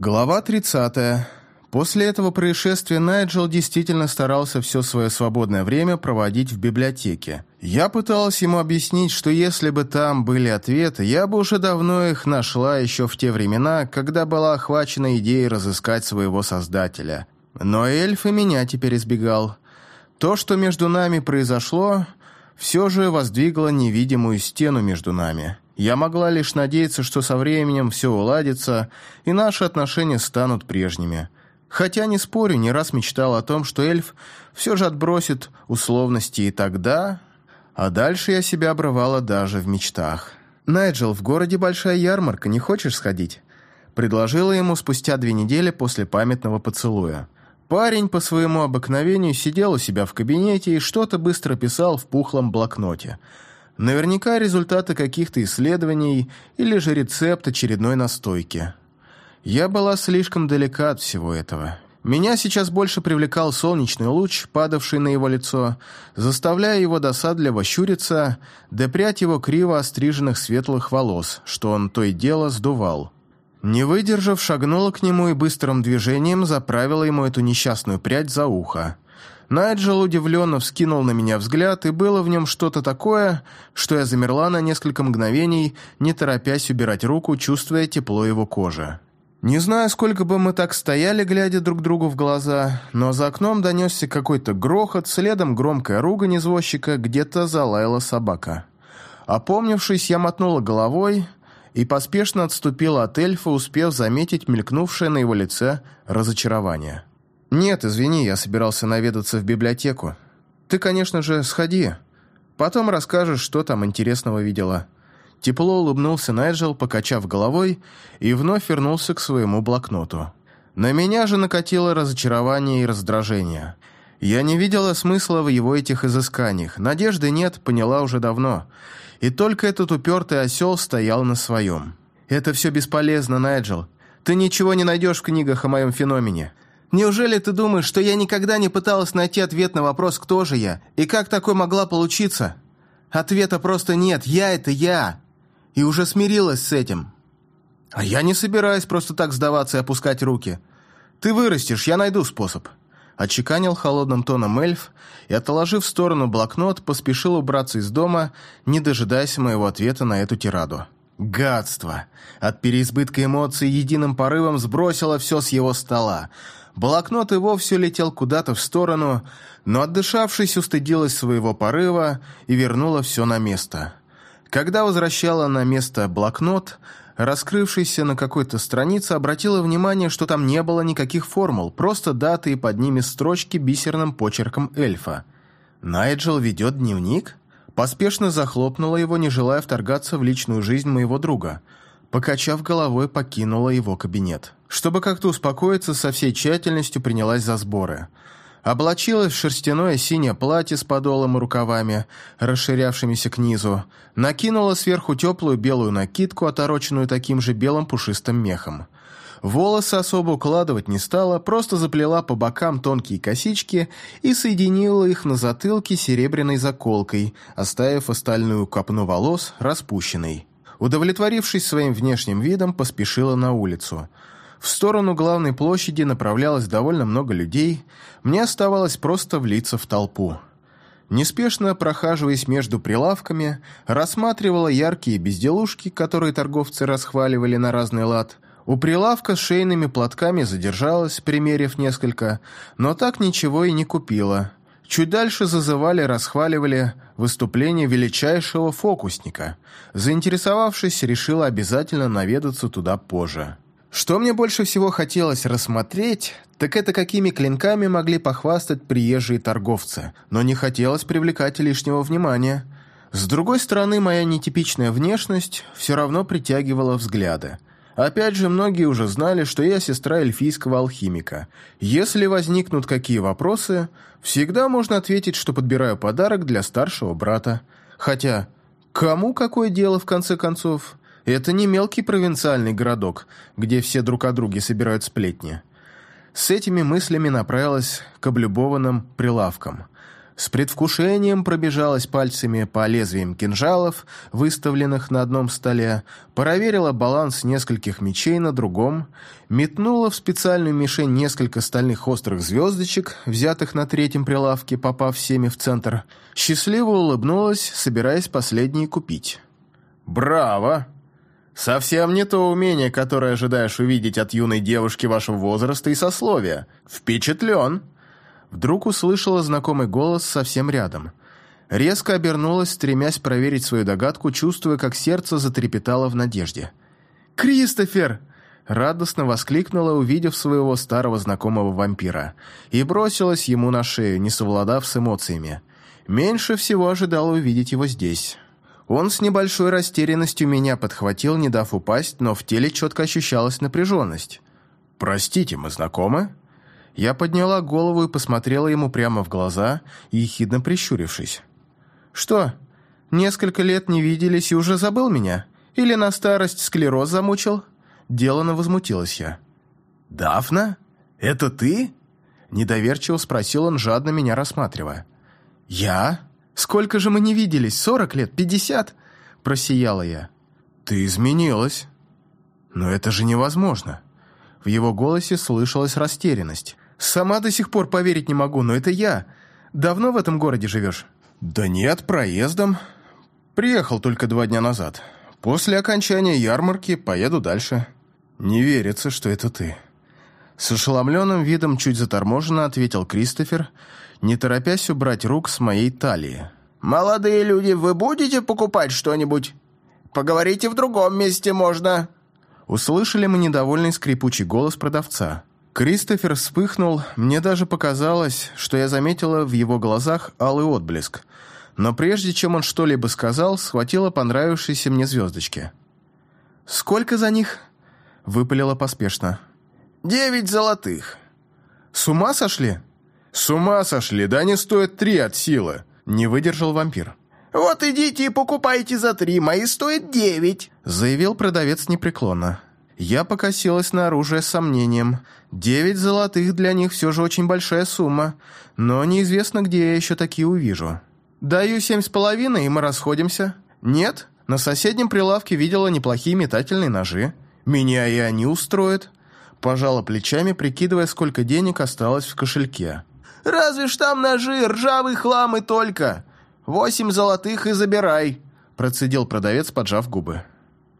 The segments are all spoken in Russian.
Глава 30. После этого происшествия Найджел действительно старался все свое свободное время проводить в библиотеке. Я пыталась ему объяснить, что если бы там были ответы, я бы уже давно их нашла еще в те времена, когда была охвачена идеей разыскать своего создателя. Но эльф и меня теперь избегал. То, что между нами произошло, все же воздвигло невидимую стену между нами. Я могла лишь надеяться, что со временем все уладится, и наши отношения станут прежними. Хотя, не спорю, не раз мечтал о том, что эльф все же отбросит условности и тогда... А дальше я себя обрывала даже в мечтах. «Найджел, в городе большая ярмарка, не хочешь сходить?» Предложила ему спустя две недели после памятного поцелуя. Парень по своему обыкновению сидел у себя в кабинете и что-то быстро писал в пухлом блокноте. Наверняка результаты каких-то исследований или же рецепт очередной настойки. Я была слишком далека от всего этого. Меня сейчас больше привлекал солнечный луч, падавший на его лицо, заставляя его досадливо щуриться, да прядь его криво остриженных светлых волос, что он то и дело сдувал. Не выдержав, шагнула к нему и быстрым движением заправила ему эту несчастную прядь за ухо. Найджел удивленно вскинул на меня взгляд, и было в нем что-то такое, что я замерла на несколько мгновений, не торопясь убирать руку, чувствуя тепло его кожи. Не знаю, сколько бы мы так стояли, глядя друг другу в глаза, но за окном донесся какой-то грохот, следом громкая ругань извозчика, где-то залаяла собака. Опомнившись, я мотнула головой, и поспешно отступил от эльфа, успев заметить мелькнувшее на его лице разочарование. «Нет, извини, я собирался наведаться в библиотеку. Ты, конечно же, сходи. Потом расскажешь, что там интересного видела». Тепло улыбнулся Найджел, покачав головой, и вновь вернулся к своему блокноту. На меня же накатило разочарование и раздражение. Я не видела смысла в его этих изысканиях. Надежды нет, поняла уже давно и только этот упертый осел стоял на своем. «Это все бесполезно, Найджел. Ты ничего не найдешь в книгах о моем феномене. Неужели ты думаешь, что я никогда не пыталась найти ответ на вопрос, кто же я, и как такое могла получиться? Ответа просто нет, я – это я. И уже смирилась с этим. А я не собираюсь просто так сдаваться и опускать руки. Ты вырастешь, я найду способ». Отчеканил холодным тоном эльф и, отложив в сторону блокнот, поспешил убраться из дома, не дожидаясь моего ответа на эту тираду. Гадство! От переизбытка эмоций единым порывом сбросило все с его стола. Блокнот и вовсе летел куда-то в сторону, но, отдышавшись, устыдилась своего порыва и вернула все на место. Когда возвращала на место блокнот, раскрывшийся на какой-то странице, обратила внимание, что там не было никаких формул, просто даты и под ними строчки бисерным почерком эльфа. «Найджел ведет дневник?» Поспешно захлопнула его, не желая вторгаться в личную жизнь моего друга. Покачав головой, покинула его кабинет. Чтобы как-то успокоиться, со всей тщательностью принялась за сборы – облачилась в шерстяное синее платье с подолом и рукавами, расширявшимися к низу, накинула сверху теплую белую накидку, отороченную таким же белым пушистым мехом. Волосы особо укладывать не стала, просто заплела по бокам тонкие косички и соединила их на затылке серебряной заколкой, оставив остальную копну волос распущенной. Удовлетворившись своим внешним видом, поспешила на улицу – в сторону главной площади направлялось довольно много людей, мне оставалось просто влиться в толпу. Неспешно прохаживаясь между прилавками, рассматривала яркие безделушки, которые торговцы расхваливали на разный лад. У прилавка с шейными платками задержалась, примерив несколько, но так ничего и не купила. Чуть дальше зазывали, расхваливали выступление величайшего фокусника. Заинтересовавшись, решила обязательно наведаться туда позже. Что мне больше всего хотелось рассмотреть, так это какими клинками могли похвастать приезжие торговцы, но не хотелось привлекать лишнего внимания. С другой стороны, моя нетипичная внешность все равно притягивала взгляды. Опять же, многие уже знали, что я сестра эльфийского алхимика. Если возникнут какие вопросы, всегда можно ответить, что подбираю подарок для старшего брата. Хотя, кому какое дело в конце концов? Это не мелкий провинциальный городок, где все друг о друге собирают сплетни. С этими мыслями направилась к облюбованным прилавкам. С предвкушением пробежалась пальцами по лезвиям кинжалов, выставленных на одном столе, проверила баланс нескольких мечей на другом, метнула в специальную мишень несколько стальных острых звездочек, взятых на третьем прилавке, попав всеми в центр, счастливо улыбнулась, собираясь последние купить. «Браво! Совсем не то умение, которое ожидаешь увидеть от юной девушки вашего возраста и сословия. Впечатлен!» Вдруг услышала знакомый голос совсем рядом. Резко обернулась, стремясь проверить свою догадку, чувствуя, как сердце затрепетало в надежде. «Кристофер!» Радостно воскликнула, увидев своего старого знакомого вампира, и бросилась ему на шею, не совладав с эмоциями. Меньше всего ожидала увидеть его здесь. Он с небольшой растерянностью меня подхватил, не дав упасть, но в теле четко ощущалась напряженность. «Простите, мы знакомы?» Я подняла голову и посмотрела ему прямо в глаза, ехидно прищурившись. «Что, несколько лет не виделись и уже забыл меня? Или на старость склероз замучил?» Делано возмутилась я. «Дафна? Это ты?» Недоверчиво спросил он, жадно меня рассматривая. «Я? Сколько же мы не виделись? Сорок лет? Пятьдесят?» Просияла я. «Ты изменилась. Но это же невозможно». В его голосе слышалась растерянность. Сама до сих пор поверить не могу, но это я. Давно в этом городе живешь?» «Да нет, проездом. Приехал только два дня назад. После окончания ярмарки поеду дальше. Не верится, что это ты». С ошеломленным видом чуть заторможенно ответил Кристофер, не торопясь убрать рук с моей талии. «Молодые люди, вы будете покупать что-нибудь? Поговорите в другом месте можно». Услышали мы недовольный скрипучий голос продавца. Кристофер вспыхнул, мне даже показалось, что я заметила в его глазах алый отблеск. Но прежде чем он что-либо сказал, схватила понравившиеся мне звездочки. «Сколько за них?» – выпалила поспешно. «Девять золотых». «С ума сошли?» «С ума сошли, да они стоят три от силы», – не выдержал вампир. «Вот идите и покупайте за три, мои стоят девять», – заявил продавец непреклонно. Я покосилась на оружие с сомнением. Девять золотых для них все же очень большая сумма, но неизвестно, где я еще такие увижу. Даю семь с половиной, и мы расходимся. Нет, на соседнем прилавке видела неплохие метательные ножи. Меня и они устроят. Пожала плечами, прикидывая, сколько денег осталось в кошельке. «Разве ж там ножи, ржавый хлам и только. Восемь золотых и забирай», процедил продавец, поджав губы.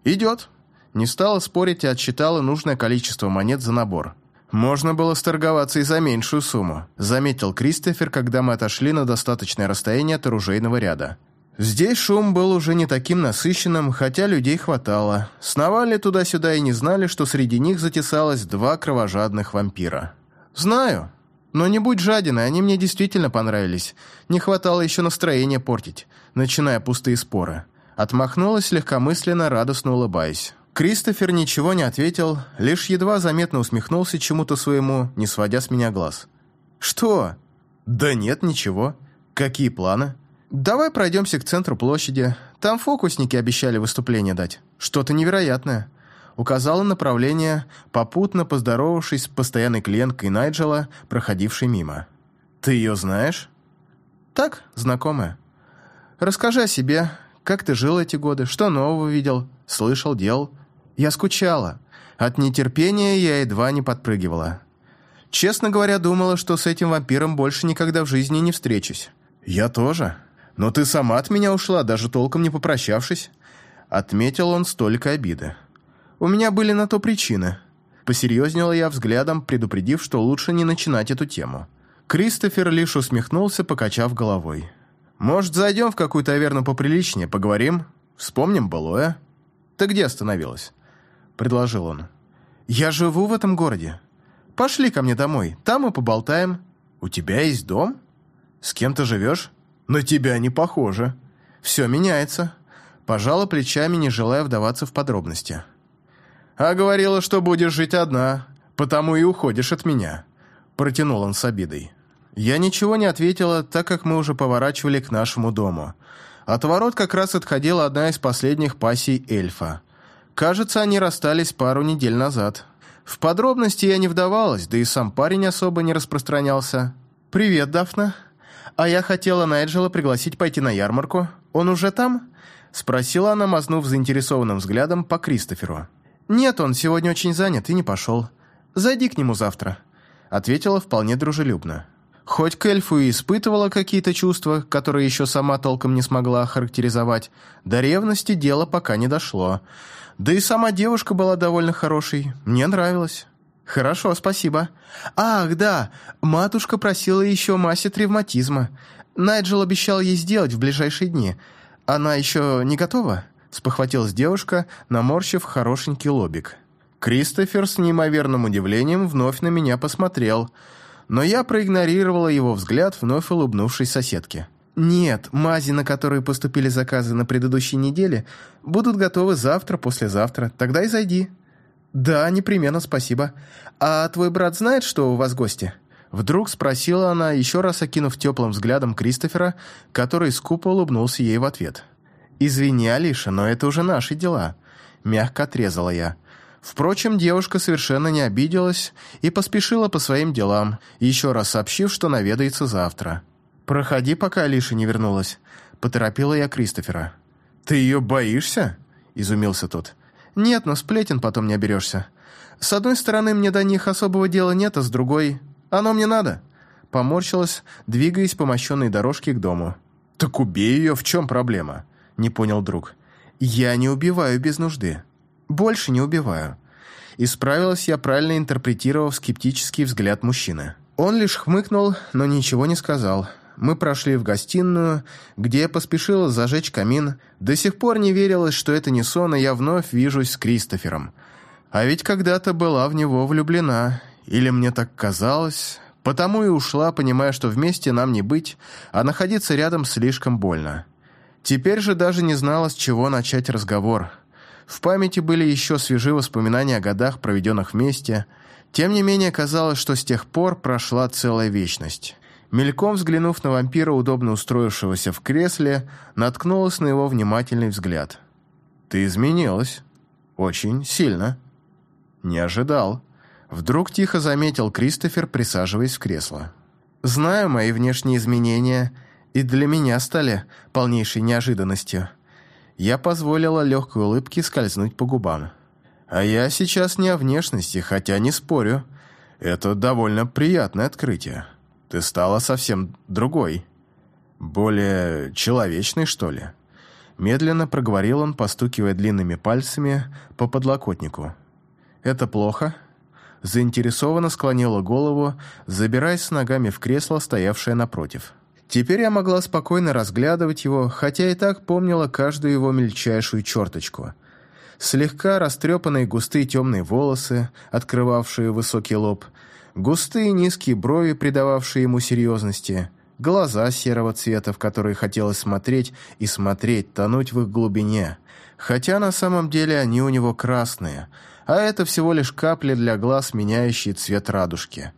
«Идет». Не стала спорить и отсчитала нужное количество монет за набор. «Можно было сторговаться и за меньшую сумму», заметил Кристофер, когда мы отошли на достаточное расстояние от оружейного ряда. Здесь шум был уже не таким насыщенным, хотя людей хватало. Сновали туда-сюда и не знали, что среди них затесалось два кровожадных вампира. «Знаю. Но не будь жадиной, они мне действительно понравились. Не хватало еще настроения портить, начиная пустые споры». Отмахнулась легкомысленно, радостно улыбаясь. Кристофер ничего не ответил, лишь едва заметно усмехнулся чему-то своему, не сводя с меня глаз. «Что?» «Да нет, ничего. Какие планы?» «Давай пройдемся к центру площади. Там фокусники обещали выступление дать. Что-то невероятное». Указала направление, попутно поздоровавшись с постоянной клиенткой Найджела, проходившей мимо. «Ты ее знаешь?» «Так, знакомая. Расскажи о себе. Как ты жил эти годы? Что нового видел? Слышал, делал?» Я скучала. От нетерпения я едва не подпрыгивала. Честно говоря, думала, что с этим вампиром больше никогда в жизни не встречусь. Я тоже. Но ты сама от меня ушла, даже толком не попрощавшись. Отметил он столько обиды. У меня были на то причины. Посерьезнела я взглядом, предупредив, что лучше не начинать эту тему. Кристофер лишь усмехнулся, покачав головой. «Может, зайдем в какую таверну поприличнее, поговорим? Вспомним былое?» «Ты где остановилась?» предложил он. «Я живу в этом городе. Пошли ко мне домой, там мы поболтаем. У тебя есть дом? С кем ты живешь? На тебя не похоже. Все меняется». Пожала плечами, не желая вдаваться в подробности. «А говорила, что будешь жить одна, потому и уходишь от меня», протянул он с обидой. Я ничего не ответила, так как мы уже поворачивали к нашему дому. От ворот как раз отходила одна из последних пассий эльфа. Кажется, они расстались пару недель назад. В подробности я не вдавалась, да и сам парень особо не распространялся. «Привет, Дафна. «А я хотела Найджела пригласить пойти на ярмарку. Он уже там?» Спросила она, мазнув заинтересованным взглядом по Кристоферу. «Нет, он сегодня очень занят и не пошел. Зайди к нему завтра», — ответила вполне дружелюбно. Хоть к эльфу и испытывала какие-то чувства, которые еще сама толком не смогла охарактеризовать, до ревности дело пока не дошло. Да и сама девушка была довольно хорошей, мне нравилось. «Хорошо, спасибо. Ах, да, матушка просила еще массе травматизма. Найджел обещал ей сделать в ближайшие дни. Она еще не готова?» спохватилась девушка, наморщив хорошенький лобик. Кристофер с неимоверным удивлением вновь на меня посмотрел – но я проигнорировала его взгляд, вновь улыбнувшись соседке. «Нет, мази, на которые поступили заказы на предыдущей неделе, будут готовы завтра-послезавтра. Тогда и зайди». «Да, непременно, спасибо. А твой брат знает, что у вас гости?» Вдруг спросила она, еще раз окинув теплым взглядом Кристофера, который скупо улыбнулся ей в ответ. «Извини, Алиша, но это уже наши дела», — мягко отрезала я. Впрочем, девушка совершенно не обиделась и поспешила по своим делам, еще раз сообщив, что наведается завтра. «Проходи, пока Алиша не вернулась», — поторопила я Кристофера. «Ты ее боишься?» — изумился тот. «Нет, но сплетен потом не оберешься. С одной стороны, мне до них особого дела нет, а с другой... Оно мне надо». Поморщилась, двигаясь по мощенной дорожке к дому. «Так убей ее, в чем проблема?» — не понял друг. «Я не убиваю без нужды. Больше не убиваю. Исправилась я, правильно интерпретировав скептический взгляд мужчины. Он лишь хмыкнул, но ничего не сказал. Мы прошли в гостиную, где я поспешила зажечь камин. До сих пор не верилось, что это не сон, и я вновь вижусь с Кристофером. А ведь когда-то была в него влюблена. Или мне так казалось. Потому и ушла, понимая, что вместе нам не быть, а находиться рядом слишком больно. Теперь же даже не знала, с чего начать разговор – в памяти были еще свежи воспоминания о годах, проведенных вместе. Тем не менее, казалось, что с тех пор прошла целая вечность. Мельком взглянув на вампира, удобно устроившегося в кресле, наткнулась на его внимательный взгляд. «Ты изменилась. Очень сильно». «Не ожидал». Вдруг тихо заметил Кристофер, присаживаясь в кресло. «Знаю мои внешние изменения, и для меня стали полнейшей неожиданностью». Я позволила легкой улыбке скользнуть по губам. А я сейчас не о внешности, хотя не спорю. Это довольно приятное открытие. Ты стала совсем другой. Более человечной, что ли? Медленно проговорил он, постукивая длинными пальцами по подлокотнику. «Это плохо?» Заинтересованно склонила голову, забираясь ногами в кресло, стоявшее напротив. Теперь я могла спокойно разглядывать его, хотя и так помнила каждую его мельчайшую черточку. Слегка растрепанные густые темные волосы, открывавшие высокий лоб, густые низкие брови, придававшие ему серьезности, глаза серого цвета, в которые хотелось смотреть и смотреть, тонуть в их глубине. Хотя на самом деле они у него красные, а это всего лишь капли для глаз, меняющие цвет радужки.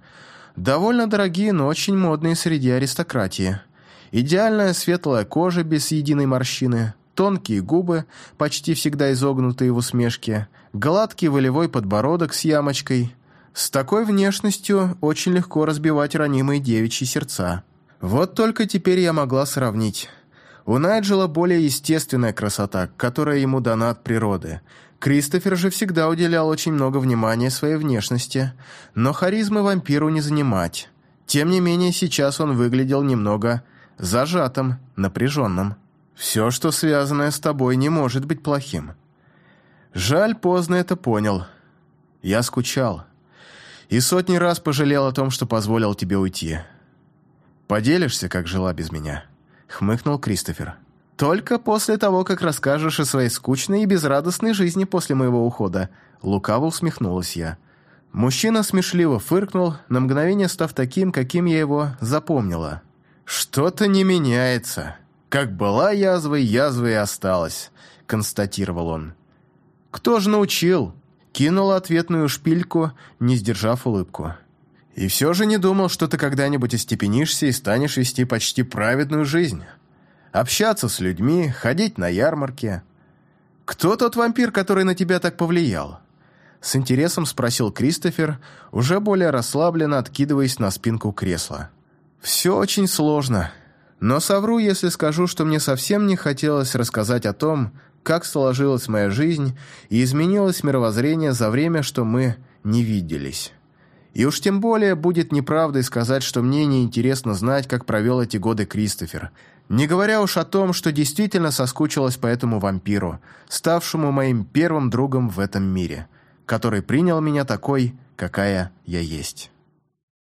Довольно дорогие, но очень модные среди аристократии. Идеальная светлая кожа без единой морщины, тонкие губы, почти всегда изогнутые в усмешке, гладкий волевой подбородок с ямочкой. С такой внешностью очень легко разбивать ранимые девичьи сердца. Вот только теперь я могла сравнить. У Найджела более естественная красота, которая ему дана от природы – Кристофер же всегда уделял очень много внимания своей внешности, но харизмы вампиру не занимать. Тем не менее, сейчас он выглядел немного зажатым, напряженным. «Все, что связанное с тобой, не может быть плохим». Жаль, поздно это понял. Я скучал. И сотни раз пожалел о том, что позволил тебе уйти. «Поделишься, как жила без меня?» — хмыкнул Кристофер. «Только после того, как расскажешь о своей скучной и безрадостной жизни после моего ухода», — лукаво усмехнулась я. Мужчина смешливо фыркнул, на мгновение став таким, каким я его запомнила. «Что-то не меняется. Как была язвой, язвой и осталась», — констатировал он. «Кто же научил?» — кинула ответную шпильку, не сдержав улыбку. «И все же не думал, что ты когда-нибудь остепенишься и станешь вести почти праведную жизнь» общаться с людьми, ходить на ярмарки. Кто тот вампир, который на тебя так повлиял? С интересом спросил Кристофер, уже более расслабленно откидываясь на спинку кресла. «Все очень сложно», Но совру, если скажу, что мне совсем не хотелось рассказать о том, как сложилась моя жизнь и изменилось мировоззрение за время, что мы не виделись. И уж тем более будет неправдой сказать, что мне неинтересно знать, как провел эти годы Кристофер, не говоря уж о том, что действительно соскучилась по этому вампиру, ставшему моим первым другом в этом мире, который принял меня такой, какая я есть».